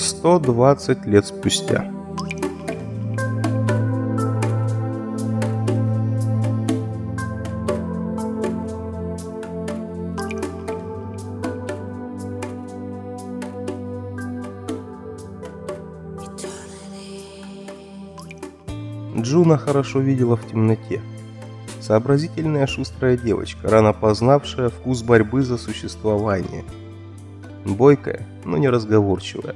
120 лет спустя. Джуна хорошо видела в темноте. Сообразительная шустрая девочка, рано познавшая вкус борьбы за существование. Бойкая, но не разговорчивая.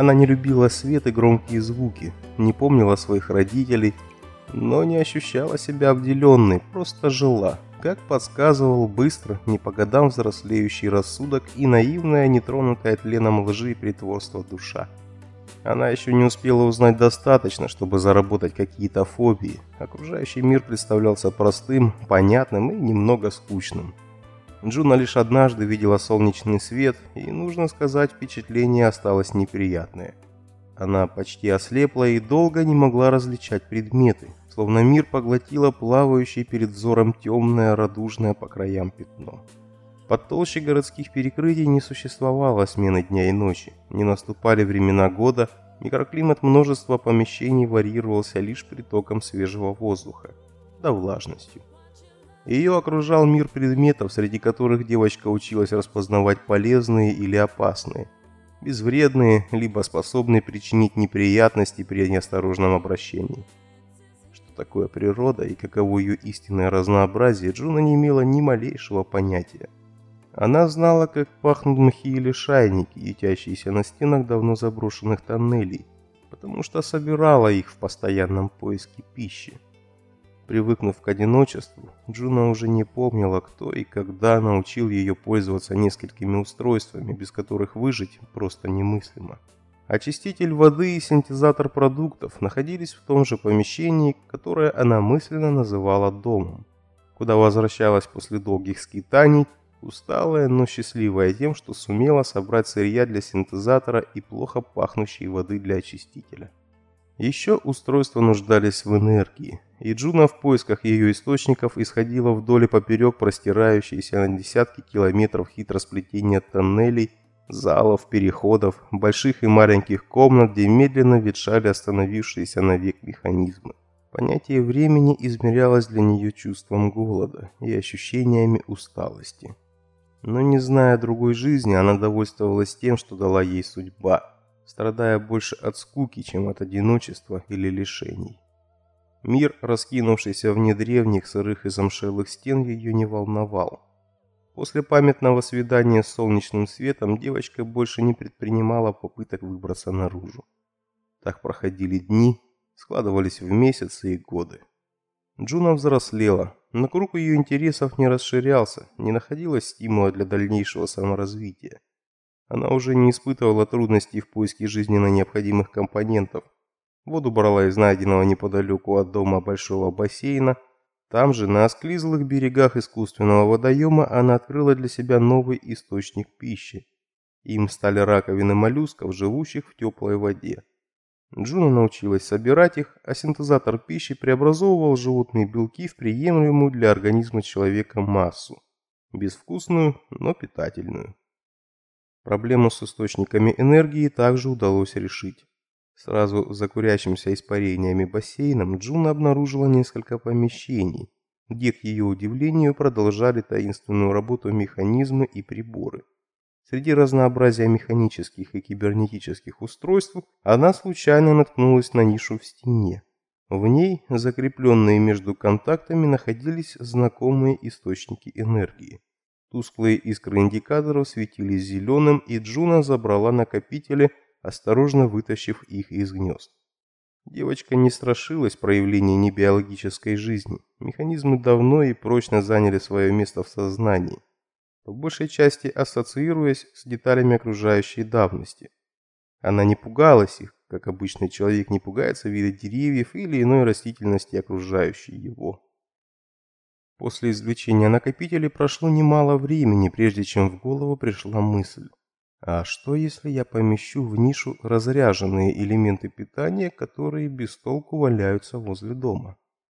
Она не любила свет и громкие звуки, не помнила своих родителей, но не ощущала себя обделенной, просто жила, как подсказывал быстро, не по годам взрослеющий рассудок и наивная, нетронутая тленом лжи и притворства душа. Она еще не успела узнать достаточно, чтобы заработать какие-то фобии. Окружающий мир представлялся простым, понятным и немного скучным. Джуна лишь однажды видела солнечный свет, и, нужно сказать, впечатление осталось неприятное. Она почти ослепла и долго не могла различать предметы, словно мир поглотило плавающее перед взором темное, радужное по краям пятно. Под толщей городских перекрытий не существовало смены дня и ночи, не наступали времена года, микроклимат множества помещений варьировался лишь притоком свежего воздуха, да влажностью. Ее окружал мир предметов, среди которых девочка училась распознавать полезные или опасные, безвредные, либо способные причинить неприятности при неосторожном обращении. Что такое природа и каково ее истинное разнообразие, Джуна не имела ни малейшего понятия. Она знала, как пахнут мхи или шайники, ютящиеся на стенах давно заброшенных тоннелей, потому что собирала их в постоянном поиске пищи. Привыкнув к одиночеству, Джуна уже не помнила, кто и когда научил ее пользоваться несколькими устройствами, без которых выжить просто немыслимо. Очиститель воды и синтезатор продуктов находились в том же помещении, которое она мысленно называла домом, куда возвращалась после долгих скитаний Усталая, но счастливая тем, что сумела собрать сырья для синтезатора и плохо пахнущей воды для очистителя. Еще устройства нуждались в энергии, и Джуна в поисках ее источников исходила вдоль и поперек простирающиеся на десятки километров хитросплетения тоннелей, залов, переходов, больших и маленьких комнат, где медленно ветшали остановившиеся навек механизмы. Понятие времени измерялось для нее чувством голода и ощущениями усталости. Но не зная другой жизни, она довольствовалась тем, что дала ей судьба, страдая больше от скуки, чем от одиночества или лишений. Мир, раскинувшийся вне древних сырых и замшелых стен, ее не волновал. После памятного свидания с солнечным светом девочка больше не предпринимала попыток выбраться наружу. Так проходили дни, складывались в месяцы и годы. Джуна взрослела, но круг ее интересов не расширялся, не находилось стимула для дальнейшего саморазвития. Она уже не испытывала трудностей в поиске жизненно необходимых компонентов. Воду брала из найденного неподалеку от дома большого бассейна. Там же, на осклизлых берегах искусственного водоема, она открыла для себя новый источник пищи. Им стали раковины моллюсков, живущих в теплой воде. Джуна научилась собирать их, а синтезатор пищи преобразовывал животные белки в приемлемую для организма человека массу. Безвкусную, но питательную. Проблему с источниками энергии также удалось решить. Сразу за курящимся испарениями бассейном Джуна обнаружила несколько помещений, где, к ее удивлению, продолжали таинственную работу механизмы и приборы. Среди разнообразия механических и кибернетических устройств она случайно наткнулась на нишу в стене. В ней, закрепленные между контактами, находились знакомые источники энергии. Тусклые искры индикаторов светились зеленым, и Джуна забрала накопители, осторожно вытащив их из гнезд. Девочка не страшилась проявления небиологической жизни. Механизмы давно и прочно заняли свое место в сознании по большей части ассоциируясь с деталями окружающей давности. Она не пугалась их, как обычный человек не пугается вида деревьев или иной растительности, окружающей его. После извлечения накопителей прошло немало времени, прежде чем в голову пришла мысль. А что если я помещу в нишу разряженные элементы питания, которые без толку валяются возле дома?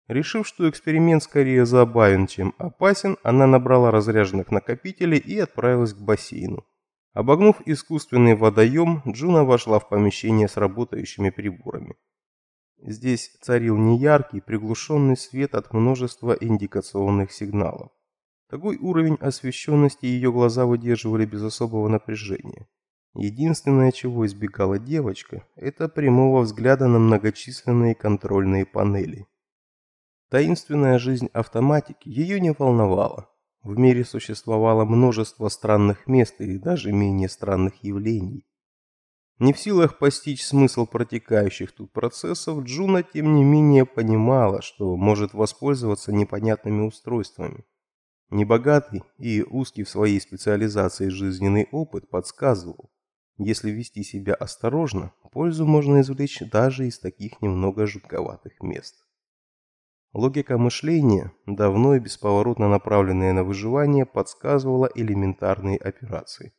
Решив, что эксперимент скорее забавен, чем опасен, она набрала разряженных накопителей и отправилась к бассейну. Обогнув искусственный водоем, Джуна вошла в помещение с работающими приборами. Здесь царил неяркий, приглушенный свет от множества индикационных сигналов. Такой уровень освещенности ее глаза выдерживали без особого напряжения. Единственное, чего избегала девочка, это прямого взгляда на многочисленные контрольные панели. Таинственная жизнь автоматики ее не волновала. В мире существовало множество странных мест и даже менее странных явлений. Не в силах постичь смысл протекающих тут процессов, Джуна тем не менее понимала, что может воспользоваться непонятными устройствами. Небогатый и узкий в своей специализации жизненный опыт подсказывал, если вести себя осторожно, пользу можно извлечь даже из таких немного жутковатых мест. Логика мышления, давно и бесповоротно направленная на выживание, подсказывала элементарные операции.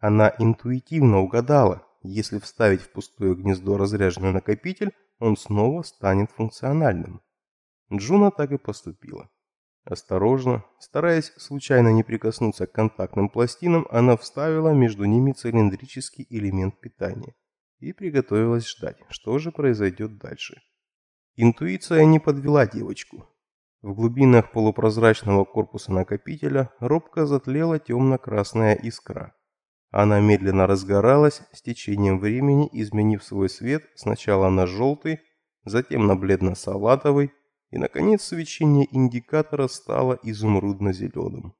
Она интуитивно угадала, если вставить в пустое гнездо разряженный накопитель, он снова станет функциональным. Джуна так и поступила. Осторожно, стараясь случайно не прикоснуться к контактным пластинам, она вставила между ними цилиндрический элемент питания и приготовилась ждать, что же произойдет дальше. Интуиция не подвела девочку. В глубинах полупрозрачного корпуса накопителя робко затлела темно-красная искра. Она медленно разгоралась, с течением времени изменив свой цвет сначала на желтый, затем на бледно-салатовый, и, наконец, свечение индикатора стало изумрудно-зеленым.